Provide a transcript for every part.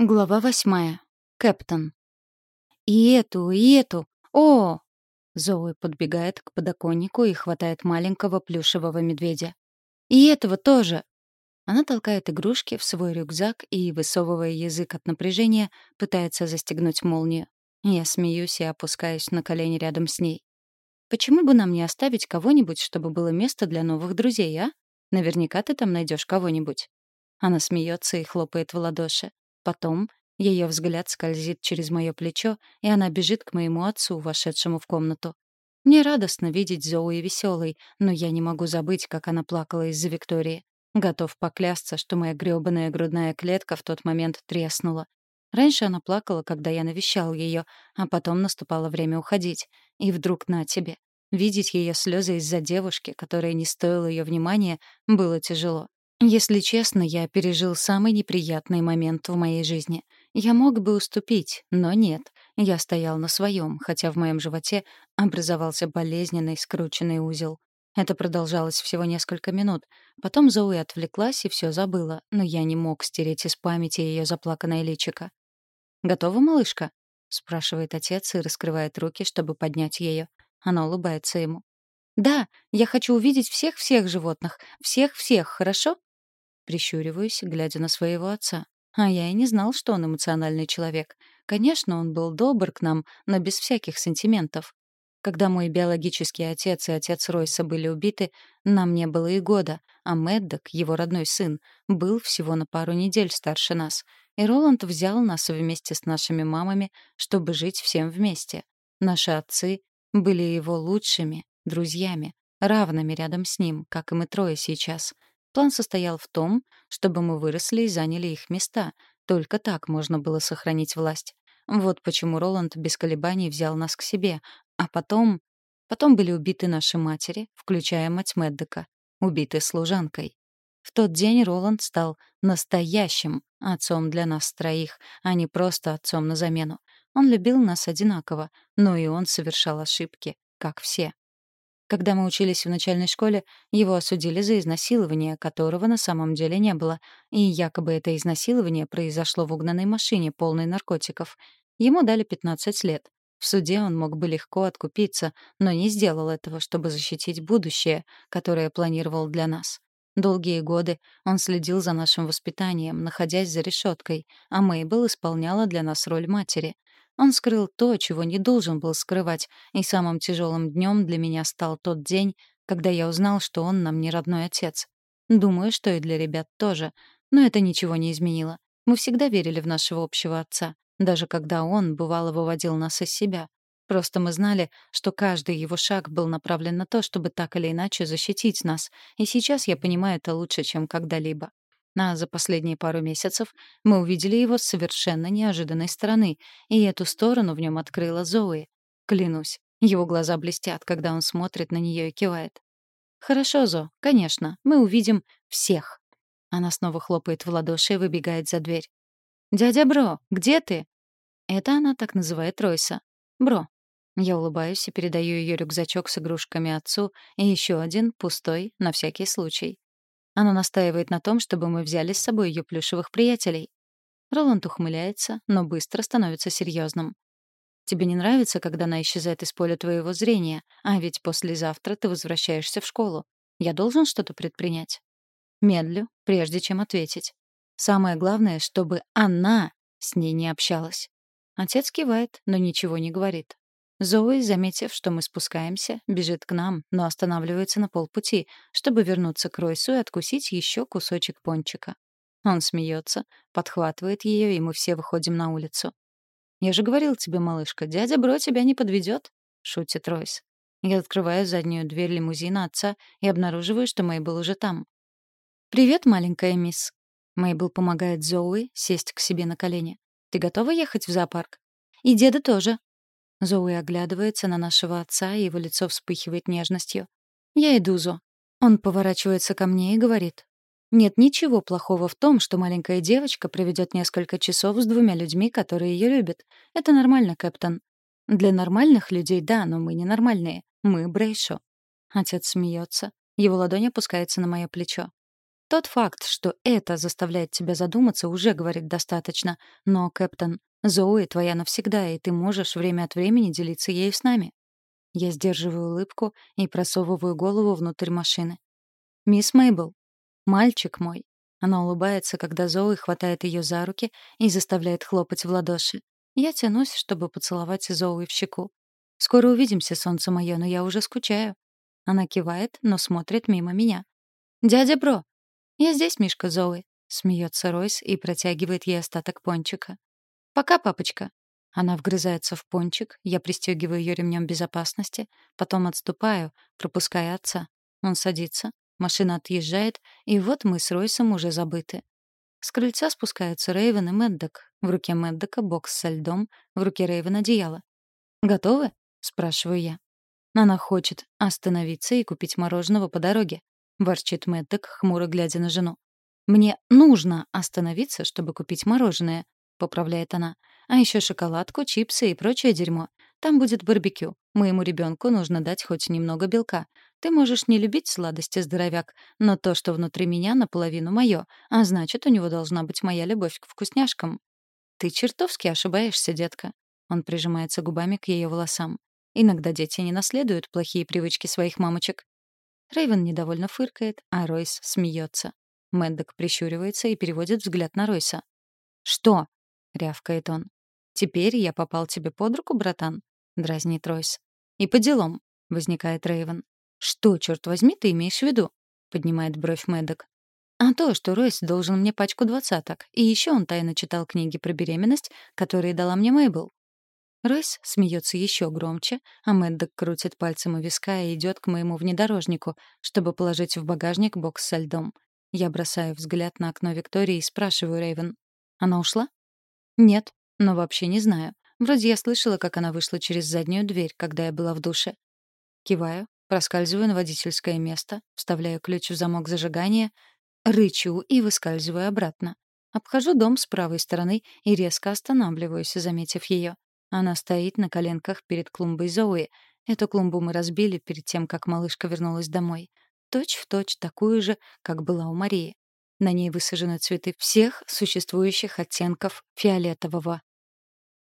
Глава восьмая. Кэптон. «И эту, и эту! О!» Зоуи подбегает к подоконнику и хватает маленького плюшевого медведя. «И этого тоже!» Она толкает игрушки в свой рюкзак и, высовывая язык от напряжения, пытается застегнуть молнию. Я смеюсь и опускаюсь на колени рядом с ней. «Почему бы нам не оставить кого-нибудь, чтобы было место для новых друзей, а? Наверняка ты там найдешь кого-нибудь». Она смеется и хлопает в ладоши. Потом ее взгляд скользит через мое плечо, и она бежит к моему отцу, вошедшему в комнату. Мне радостно видеть Зоуи веселой, но я не могу забыть, как она плакала из-за Виктории. Готов поклясться, что моя грёбаная грудная клетка в тот момент треснула. Раньше она плакала, когда я навещал ее, а потом наступало время уходить. И вдруг на тебе. Видеть ее слезы из-за девушки, которая не стоила ее внимания, было тяжело. Если честно, я пережил самый неприятный момент в моей жизни. Я мог бы уступить, но нет. Я стоял на своем, хотя в моем животе образовался болезненный скрученный узел. Это продолжалось всего несколько минут. Потом Зоуи отвлеклась и все забыла, но я не мог стереть из памяти ее заплаканное личико. «Готова, малышка?» — спрашивает отец и раскрывает руки, чтобы поднять ее. Она улыбается ему. «Да, я хочу увидеть всех-всех животных. Всех-всех, хорошо?» Прищуриваюсь, глядя на своего отца. А я и не знал, что он эмоциональный человек. Конечно, он был добр к нам, но без всяких сантиментов. Когда мой биологический отец и отец Ройса были убиты, нам не было и года, а Мэддок, его родной сын, был всего на пару недель старше нас. И Роланд взял нас вместе с нашими мамами, чтобы жить всем вместе. Наши отцы были его лучшими друзьями, равными рядом с ним, как и мы трое сейчас — План состоял в том, чтобы мы выросли и заняли их места. Только так можно было сохранить власть. Вот почему Роланд без колебаний взял нас к себе. А потом... Потом были убиты наши матери, включая мать Меддека, убиты служанкой. В тот день Роланд стал настоящим отцом для нас троих, а не просто отцом на замену. Он любил нас одинаково, но и он совершал ошибки, как все. Когда мы учились в начальной школе, его осудили за изнасилование, которого на самом деле не было, и якобы это изнасилование произошло в угнанной машине, полной наркотиков. Ему дали 15 лет. В суде он мог бы легко откупиться, но не сделал этого, чтобы защитить будущее, которое планировал для нас. Долгие годы он следил за нашим воспитанием, находясь за решеткой, а Мейбл исполняла для нас роль матери. Он скрыл то, чего не должен был скрывать, и самым тяжелым днем для меня стал тот день, когда я узнал, что он нам не родной отец. Думаю, что и для ребят тоже. Но это ничего не изменило. Мы всегда верили в нашего общего отца, даже когда он, бывало, выводил нас из себя. Просто мы знали, что каждый его шаг был направлен на то, чтобы так или иначе защитить нас, и сейчас я понимаю это лучше, чем когда-либо. А за последние пару месяцев мы увидели его с совершенно неожиданной стороны, и эту сторону в нем открыла Зои. Клянусь, его глаза блестят, когда он смотрит на нее и кивает. «Хорошо, Зо, конечно, мы увидим всех». Она снова хлопает в ладоши и выбегает за дверь. «Дядя Бро, где ты?» Это она так называет Ройса. «Бро». Я улыбаюсь и передаю ее рюкзачок с игрушками отцу и еще один, пустой, на всякий случай. Она настаивает на том, чтобы мы взяли с собой ее плюшевых приятелей. Роланд ухмыляется, но быстро становится серьезным. Тебе не нравится, когда она исчезает из поля твоего зрения, а ведь послезавтра ты возвращаешься в школу. Я должен что-то предпринять. Медлю, прежде чем ответить. Самое главное, чтобы она с ней не общалась. Отец кивает, но ничего не говорит. Зои, заметив, что мы спускаемся, бежит к нам, но останавливается на полпути, чтобы вернуться к Ройсу и откусить еще кусочек пончика. Он смеется, подхватывает ее, и мы все выходим на улицу. «Я же говорил тебе, малышка, дядя Бро тебя не подведет», — шутит Ройс. Я открываю заднюю дверь лимузина отца и обнаруживаю, что Мейбл уже там. «Привет, маленькая мисс». Мейбл помогает Зоуи сесть к себе на колени. «Ты готова ехать в зоопарк?» «И деда тоже», Зоуи оглядывается на нашего отца, и его лицо вспыхивает нежностью. «Я иду, Зо». Он поворачивается ко мне и говорит. «Нет ничего плохого в том, что маленькая девочка проведет несколько часов с двумя людьми, которые ее любят. Это нормально, Кэптен. Для нормальных людей — да, но мы ненормальные. Мы Брейшо». Отец смеется. Его ладонь опускается на мое плечо. Тот факт, что это заставляет тебя задуматься, уже говорит достаточно. Но, Кэптен, Зоуи твоя навсегда, и ты можешь время от времени делиться ею с нами. Я сдерживаю улыбку и просовываю голову внутрь машины. «Мисс Мейбл, мальчик мой». Она улыбается, когда Зоуи хватает ее за руки и заставляет хлопать в ладоши. Я тянусь, чтобы поцеловать Зоуи в щеку. «Скоро увидимся, солнце мое, но я уже скучаю». Она кивает, но смотрит мимо меня. «Дядя Бро!» «Я здесь, Мишка Зоуи», — смеется Ройс и протягивает ей остаток пончика. «Пока, папочка». Она вгрызается в пончик, я пристегиваю ее ремнем безопасности, потом отступаю, пропуская отца. Он садится, машина отъезжает, и вот мы с Ройсом уже забыты. С крыльца спускаются Рейвен и Мэддок. В руке Мэддока бокс со льдом, в руке Рейвен одеяло. «Готовы?» — спрашиваю я. Она хочет остановиться и купить мороженого по дороге. Ворчит Мэддок, хмуро глядя на жену. «Мне нужно остановиться, чтобы купить мороженое», — поправляет она. «А еще шоколадку, чипсы и прочее дерьмо. Там будет барбекю. Моему ребенку нужно дать хоть немного белка. Ты можешь не любить сладости, здоровяк, но то, что внутри меня, наполовину мое, а значит, у него должна быть моя любовь к вкусняшкам». «Ты чертовски ошибаешься, детка». Он прижимается губами к ее волосам. «Иногда дети не наследуют плохие привычки своих мамочек». Рэйвен недовольно фыркает, а Ройс смеется. Мэддок прищуривается и переводит взгляд на Ройса. «Что?» — рявкает он. «Теперь я попал тебе под руку, братан?» — дразнит Ройс. «И по делам», — возникает Рейвен. «Что, черт возьми, ты имеешь в виду?» — поднимает бровь Мэддок. «А то, что Ройс должен мне пачку двадцаток, и еще он тайно читал книги про беременность, которые дала мне Мэйбл». Ройс смеется еще громче, а Мэддок крутит пальцем у виска и идет к моему внедорожнику, чтобы положить в багажник бокс со льдом. Я бросаю взгляд на окно Виктории и спрашиваю Рейвен. Она ушла? Нет, но вообще не знаю. Вроде я слышала, как она вышла через заднюю дверь, когда я была в душе. Киваю, проскальзываю на водительское место, вставляю ключ в замок зажигания, рычу и выскальзываю обратно. Обхожу дом с правой стороны и резко останавливаюсь, заметив ее. Она стоит на коленках перед клумбой Зоуи. Эту клумбу мы разбили перед тем, как малышка вернулась домой. Точь в точь такую же, как была у Марии. На ней высажены цветы всех существующих оттенков фиолетового.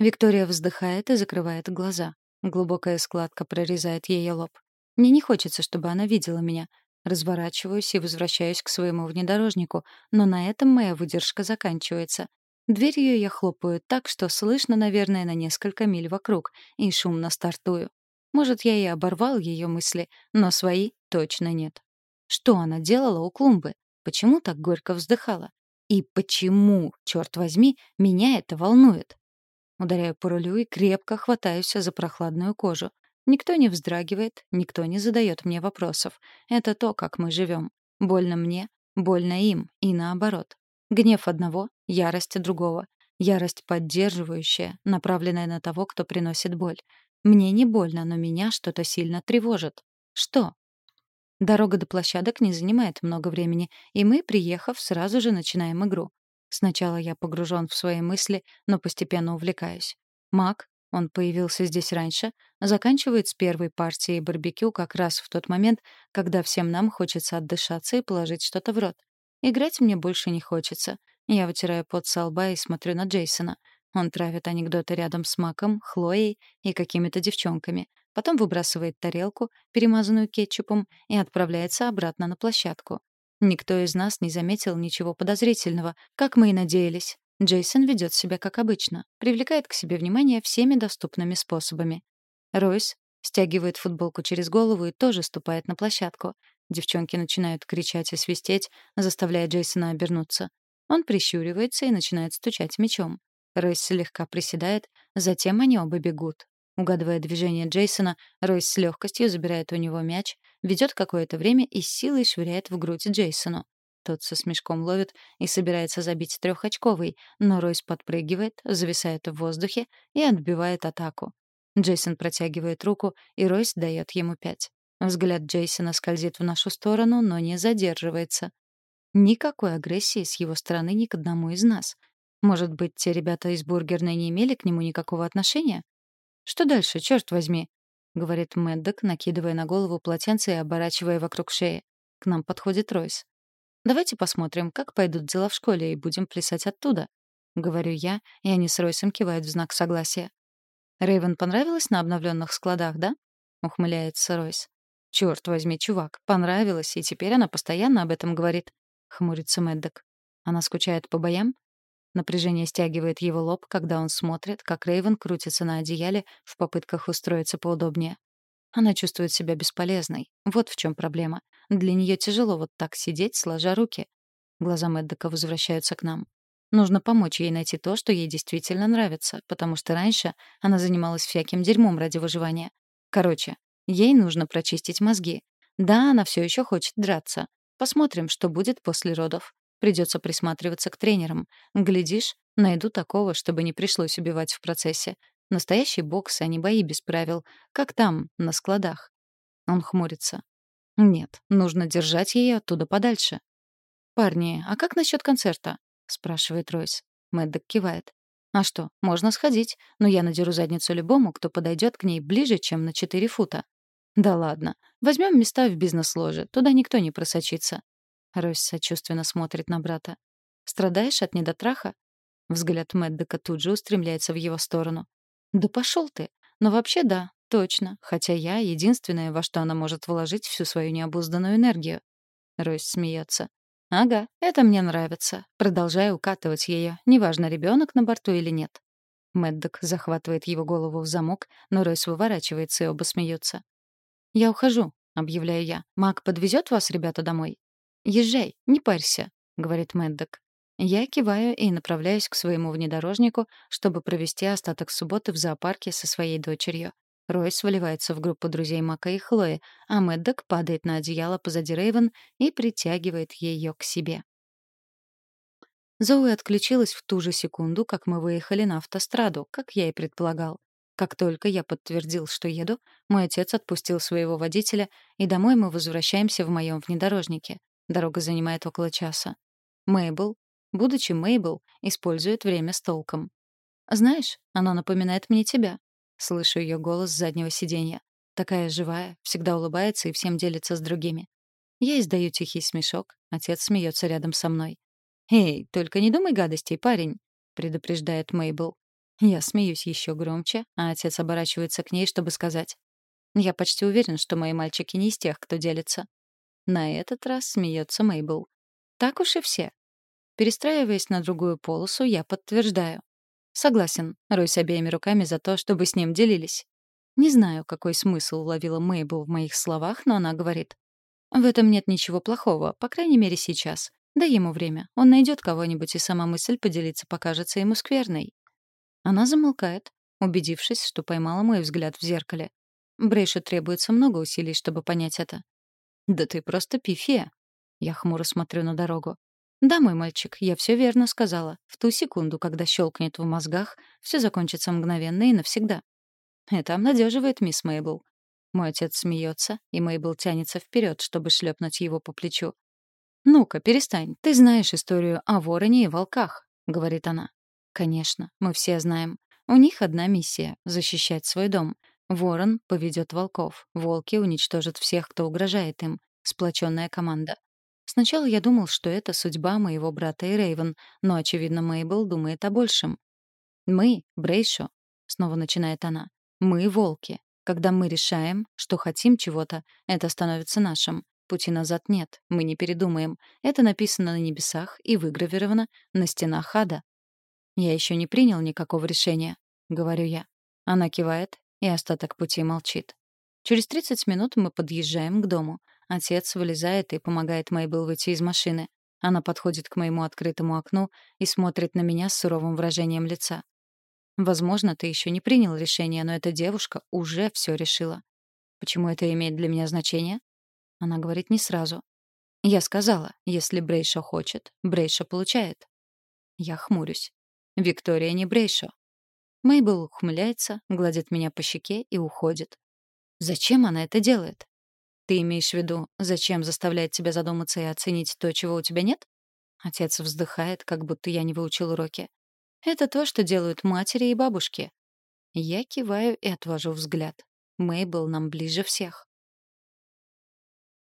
Виктория вздыхает и закрывает глаза. Глубокая складка прорезает ее лоб. Мне не хочется, чтобы она видела меня. Разворачиваюсь и возвращаюсь к своему внедорожнику, но на этом моя выдержка заканчивается. Дверью я хлопаю так, что слышно, наверное, на несколько миль вокруг, и шумно стартую. Может, я и оборвал ее мысли, но свои точно нет. Что она делала у клумбы? Почему так горько вздыхала? И почему, черт возьми, меня это волнует? Ударяю по рулю и крепко хватаюсь за прохладную кожу. Никто не вздрагивает, никто не задает мне вопросов. Это то, как мы живем. Больно мне, больно им, и наоборот. Гнев одного, ярость другого. Ярость поддерживающая, направленная на того, кто приносит боль. Мне не больно, но меня что-то сильно тревожит. Что? Дорога до площадок не занимает много времени, и мы, приехав, сразу же начинаем игру. Сначала я погружен в свои мысли, но постепенно увлекаюсь. Мак, он появился здесь раньше, заканчивает с первой партией барбекю как раз в тот момент, когда всем нам хочется отдышаться и положить что-то в рот. Играть мне больше не хочется. Я вытираю пот со лба и смотрю на Джейсона. Он травит анекдоты рядом с Маком, Хлоей и какими-то девчонками — потом выбрасывает тарелку, перемазанную кетчупом, и отправляется обратно на площадку. Никто из нас не заметил ничего подозрительного, как мы и надеялись. Джейсон ведет себя как обычно, привлекает к себе внимание всеми доступными способами. Ройс стягивает футболку через голову и тоже ступает на площадку. Девчонки начинают кричать и свистеть, заставляя Джейсона обернуться. Он прищуривается и начинает стучать мечом. Ройс слегка приседает, затем они оба бегут. Угадывая движение Джейсона, Ройс с легкостью забирает у него мяч, ведет какое-то время и силой швыряет в грудь Джейсону. Тот со смешком ловит и собирается забить трехочковый, но Ройс подпрыгивает, зависает в воздухе и отбивает атаку. Джейсон протягивает руку, и Ройс дает ему пять. Взгляд Джейсона скользит в нашу сторону, но не задерживается. Никакой агрессии с его стороны ни к одному из нас. Может быть, те ребята из бургерной не имели к нему никакого отношения? «Что дальше, черт возьми?» — говорит Мэддок, накидывая на голову полотенце и оборачивая вокруг шеи. К нам подходит Ройс. Давайте посмотрим, как пойдут дела в школе, и будем плясать оттуда. Говорю я, и они с Ройсом кивают в знак согласия. Рейвен понравилось на обновленных складах, да? Ухмыляется Ройс. Черт возьми, чувак, понравилось, и теперь она постоянно об этом говорит. Хмурится Мэддок. Она скучает по боям? Напряжение стягивает его лоб, когда он смотрит, как Рейвен крутится на одеяле в попытках устроиться поудобнее. Она чувствует себя бесполезной. Вот в чем проблема. Для нее тяжело вот так сидеть, сложа руки. Глаза Мэддока возвращаются к нам. Нужно помочь ей найти то, что ей действительно нравится, потому что раньше она занималась всяким дерьмом ради выживания. Короче, ей нужно прочистить мозги. Да, она все еще хочет драться. Посмотрим, что будет после родов. Придется присматриваться к тренерам. Глядишь, найду такого, чтобы не пришлось убивать в процессе. Настоящий бокс, а не бои без правил. Как там, на складах. Он хмурится. Нет, нужно держать ее оттуда подальше. «Парни, а как насчет концерта?» — спрашивает Ройс. Мэддок кивает. «А что, можно сходить, но я надеру задницу любому, кто подойдет к ней ближе, чем на 4 фута». «Да ладно. Возьмем места в бизнес-ложе. Туда никто не просочится. Ройс сочувственно смотрит на брата. «Страдаешь от недотраха?» Взгляд Мэддека тут же устремляется в его сторону. «Да пошел ты! Но вообще да, точно. Хотя я — единственное, во что она может вложить всю свою необузданную энергию». Ройс смеется. «Ага, это мне нравится. Продолжаю укатывать ее, неважно, ребенок на борту или нет». Мэддок захватывает его голову в замок, но Ройс выворачивается, и оба смеются. «Я ухожу», — объявляю я. «Мак подвезет вас, ребята, домой?» «Езжай, не парься», — говорит Мэддок. Я киваю и направляюсь к своему внедорожнику, чтобы провести остаток субботы в зоопарке со своей дочерью. Ройс выливается в группу друзей Мака и Хлои, а Мэддок падает на одеяло позади Рейвен и притягивает ее к себе. Зоуи отключилась в ту же секунду, как мы выехали на автостраду, как я и предполагал. Как только я подтвердил, что еду, мой отец отпустил своего водителя, и домой мы возвращаемся в моем внедорожнике. Дорога занимает около часа. Мейбл, будучи Мейбл, использует время с толком. «Знаешь, оно напоминает мне тебя». Слышу ее голос с заднего сиденья. Такая живая, всегда улыбается и всем делится с другими. Я издаю тихий смешок, отец смеется рядом со мной. «Эй, только не думай гадостей, парень», — предупреждает Мейбл. Я смеюсь еще громче, а отец оборачивается к ней, чтобы сказать. «Я почти уверен, что мои мальчики не из тех, кто делится. На этот раз смеется Мейбл. Так уж и все. Перестраиваясь на другую полосу, я подтверждаю. Согласен, Ройс обеими руками за то, чтобы с ним делились. Не знаю, какой смысл уловила Мейбл в моих словах, но она говорит. В этом нет ничего плохого, по крайней мере сейчас. Дай ему время. Он найдет кого-нибудь, и сама мысль поделиться покажется ему скверной. Она замолкает, убедившись, что поймала мой взгляд в зеркале. Брейшу требуется много усилий, чтобы понять это. «Да ты просто пифия!» Я хмуро смотрю на дорогу. «Да, мой мальчик, я все верно сказала. В ту секунду, когда щелкнет в мозгах, все закончится мгновенно и навсегда». Это обнадеживает мисс Мейбл. Мой отец смеется, и Мейбл тянется вперед, чтобы шлепнуть его по плечу. «Ну-ка, перестань. Ты знаешь историю о вороне и волках», — говорит она. «Конечно, мы все знаем. У них одна миссия — защищать свой дом. Ворон поведет волков, волки уничтожат всех, кто угрожает им. Сплоченная команда. Сначала я думал, что это судьба моего брата и Рейвен, но, очевидно, Мейбл думает о большем. «Мы, Брейшо», — снова начинает она, — «мы волки. Когда мы решаем, что хотим чего-то, это становится нашим. Пути назад нет, мы не передумаем. Это написано на небесах и выгравировано на стенах ада». «Я еще не принял никакого решения», — говорю я. Она кивает, и остаток пути молчит. Через 30 минут мы подъезжаем к дому. Отец вылезает и помогает Мейбл выйти из машины. Она подходит к моему открытому окну и смотрит на меня с суровым выражением лица. Возможно, ты еще не принял решение, но эта девушка уже все решила. Почему это имеет для меня значение? Она говорит не сразу. Я сказала, если Брейшо хочет, Брейшо получает. Я хмурюсь. Виктория не Брейшо. Мейбл ухмыляется, гладит меня по щеке и уходит. Зачем она это делает? Ты имеешь в виду, зачем заставляет тебя задуматься и оценить то, чего у тебя нет? Отец вздыхает, как будто я не выучил уроки. Это то, что делают матери и бабушки. Я киваю и отвожу взгляд. Мейбл нам ближе всех.